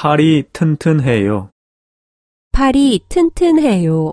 팔이 튼튼해요. 팔이 튼튼해요.